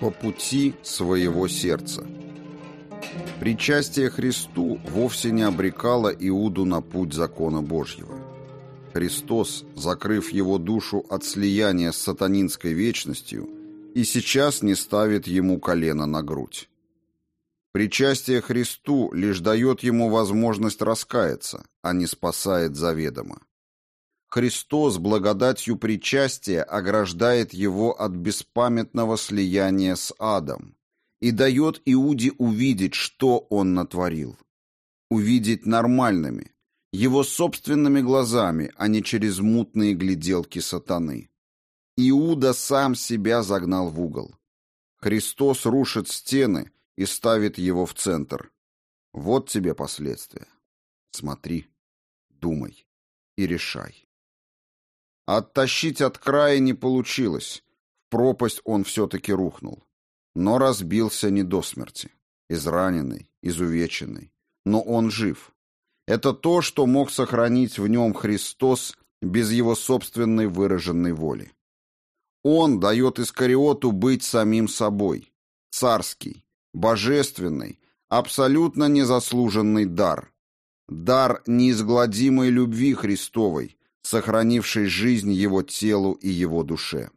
по пути своего сердца. Причастие Христу вовсе не обрекало Иуду на путь закона Божьего. Христос, закрыв его душу от слияния с сатанинской вечностью, и сейчас не ставит ему колено на грудь. Причастие Христу лишь дает ему возможность раскаяться, а не спасает заведомо. Христос благодатью причастия ограждает его от беспамятного слияния с адом и дает Иуде увидеть, что он натворил. Увидеть нормальными, его собственными глазами, а не через мутные гляделки сатаны. Иуда сам себя загнал в угол. Христос рушит стены и ставит его в центр. Вот тебе последствия. Смотри, думай и решай. Оттащить от края не получилось. В пропасть он все-таки рухнул. Но разбился не до смерти. Израненный, изувеченный. Но он жив. Это то, что мог сохранить в нем Христос без его собственной выраженной воли. Он дает Искариоту быть самим собой. Царский, божественный, абсолютно незаслуженный дар. Дар неизгладимой любви Христовой, сохранивший жизнь его телу и его душе.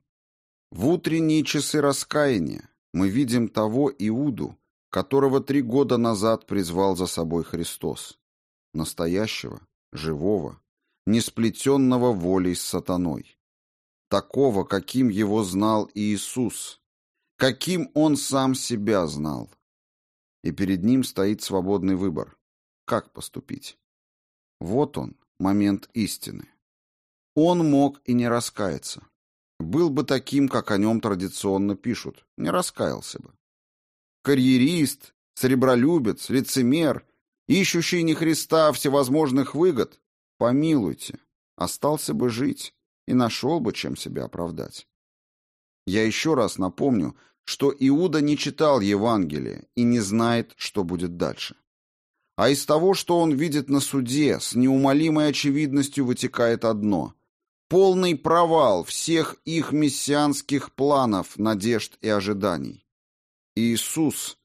В утренние часы раскаяния мы видим того Иуду, которого три года назад призвал за собой Христос, настоящего, живого, не сплетенного волей с сатаной, такого, каким его знал Иисус, каким он сам себя знал. И перед ним стоит свободный выбор, как поступить. Вот он, момент истины. Он мог и не раскаяться. Был бы таким, как о нем традиционно пишут, не раскаялся бы. Карьерист, сребролюбец, лицемер, ищущий не Христа а всевозможных выгод, помилуйте, остался бы жить и нашел бы, чем себя оправдать. Я еще раз напомню, что Иуда не читал Евангелие и не знает, что будет дальше. А из того, что он видит на суде, с неумолимой очевидностью вытекает одно Полный провал всех их мессианских планов, надежд и ожиданий. Иисус,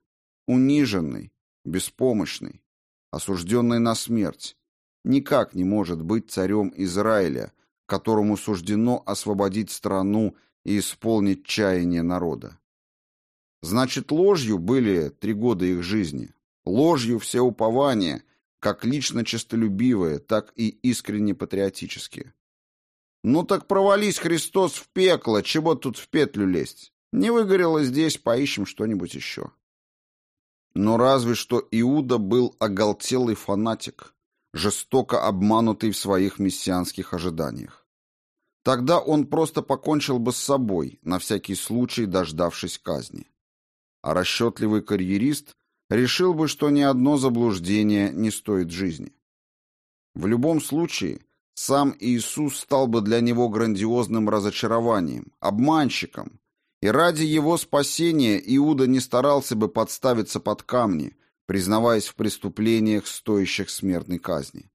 униженный, беспомощный, осужденный на смерть, никак не может быть царем Израиля, которому суждено освободить страну и исполнить чаяние народа. Значит, ложью были три года их жизни, ложью все упования, как лично честолюбивые, так и искренне патриотические. Ну так провались Христос в пекло, чего тут в петлю лезть? Не выгорело здесь, поищем что-нибудь еще. Но разве что Иуда был оголтелый фанатик, жестоко обманутый в своих мессианских ожиданиях. Тогда он просто покончил бы с собой, на всякий случай дождавшись казни. А расчетливый карьерист решил бы, что ни одно заблуждение не стоит жизни. В любом случае, сам Иисус стал бы для него грандиозным разочарованием, обманщиком, и ради его спасения Иуда не старался бы подставиться под камни, признаваясь в преступлениях, стоящих смертной казни.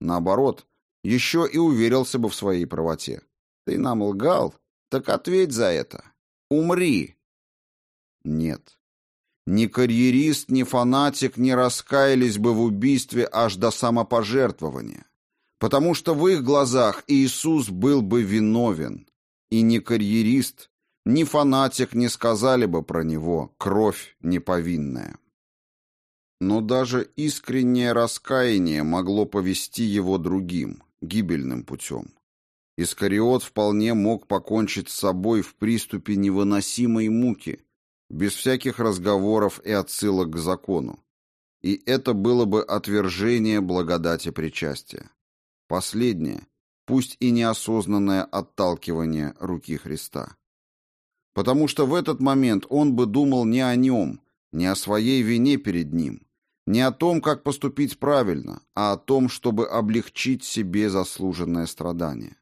Наоборот, еще и уверился бы в своей правоте. «Ты нам лгал? Так ответь за это. Умри!» Нет. Ни карьерист, ни фанатик не раскаялись бы в убийстве аж до самопожертвования потому что в их глазах Иисус был бы виновен, и ни карьерист, ни фанатик не сказали бы про него «кровь неповинная». Но даже искреннее раскаяние могло повести его другим, гибельным путем. Искариот вполне мог покончить с собой в приступе невыносимой муки, без всяких разговоров и отсылок к закону. И это было бы отвержение благодати причастия. Последнее, пусть и неосознанное отталкивание руки Христа. Потому что в этот момент он бы думал не о нем, не о своей вине перед ним, не о том, как поступить правильно, а о том, чтобы облегчить себе заслуженное страдание.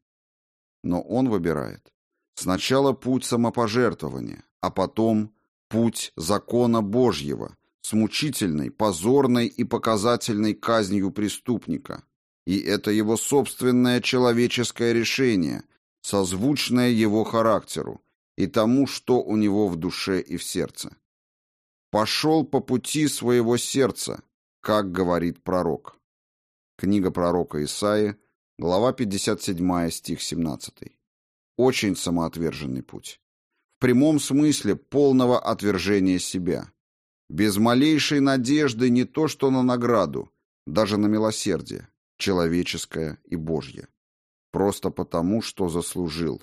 Но он выбирает сначала путь самопожертвования, а потом путь закона Божьего с мучительной, позорной и показательной казнью преступника, и это его собственное человеческое решение, созвучное его характеру, и тому, что у него в душе и в сердце. «Пошел по пути своего сердца», как говорит пророк. Книга пророка Исаии, глава 57, стих 17. Очень самоотверженный путь. В прямом смысле полного отвержения себя. Без малейшей надежды не то что на награду, даже на милосердие, человеческое и Божье. Просто потому, что заслужил.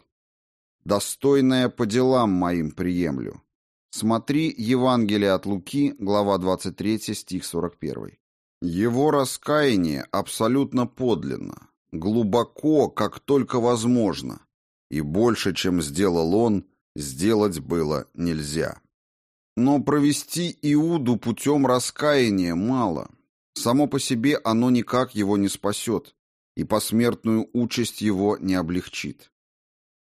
Достойное по делам моим приемлю. Смотри Евангелие от Луки, глава 23, стих 41. Его раскаяние абсолютно подлинно, глубоко, как только возможно, и больше, чем сделал он, сделать было нельзя. Но провести Иуду путем раскаяния мало. Само по себе оно никак его не спасет, и посмертную участь его не облегчит.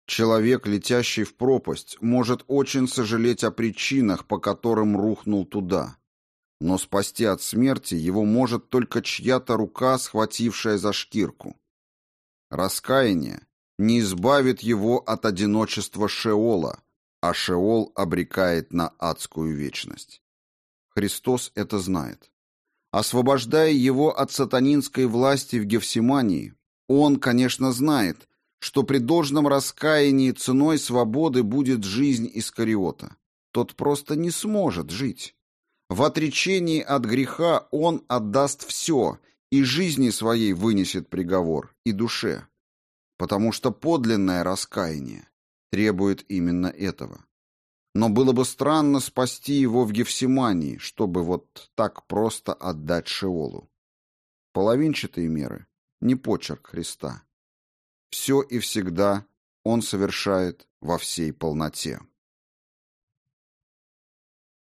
Человек, летящий в пропасть, может очень сожалеть о причинах, по которым рухнул туда. Но спасти от смерти его может только чья-то рука, схватившая за шкирку. Раскаяние не избавит его от одиночества Шеола, а Шеол обрекает на адскую вечность. Христос это знает. Освобождая его от сатанинской власти в Гефсимании, он, конечно, знает, что при должном раскаянии ценой свободы будет жизнь Искариота. Тот просто не сможет жить. В отречении от греха он отдаст все, и жизни своей вынесет приговор, и душе. Потому что подлинное раскаяние требует именно этого. Но было бы странно спасти его в Гефсимании, чтобы вот так просто отдать Шеолу. Половинчатые меры — не почерк Христа. Все и всегда Он совершает во всей полноте.